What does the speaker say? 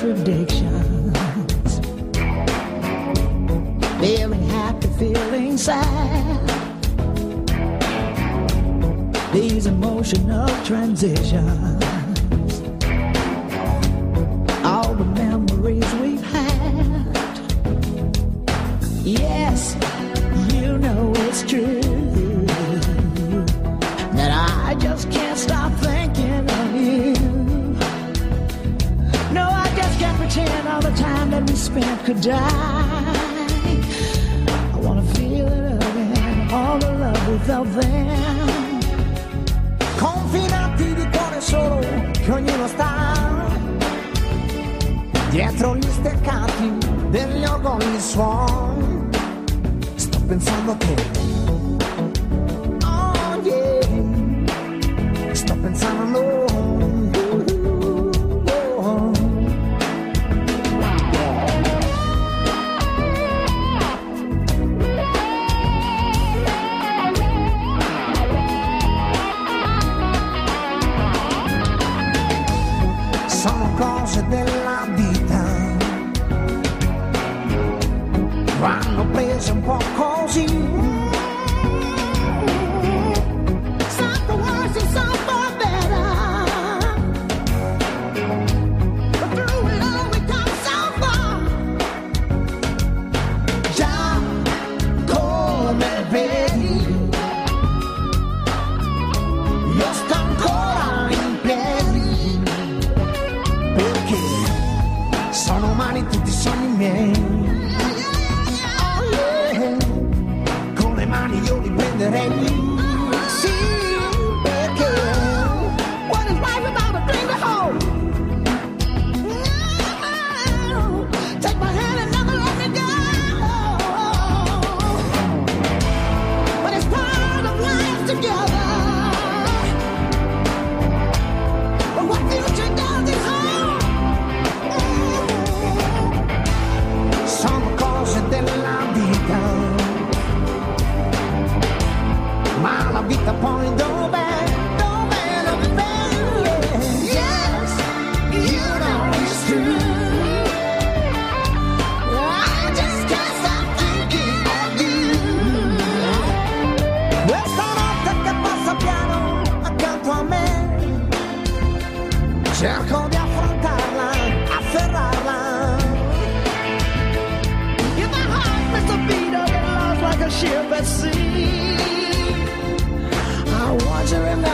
contradictions. Feeling happy, feeling sad. These emotional transitions. pretend all the time that we spent could die. I wanna feel it again, all the love without them. Confinati di cuore solo, che ognuno sta dietro gli steccati degli ogoni suon. Sto pensando a te. Oh yeah, sto pensando a and what calls you. Some worse and some for better. But through it all, we come so far. call me, You're serenity. Red Sea. I wonder if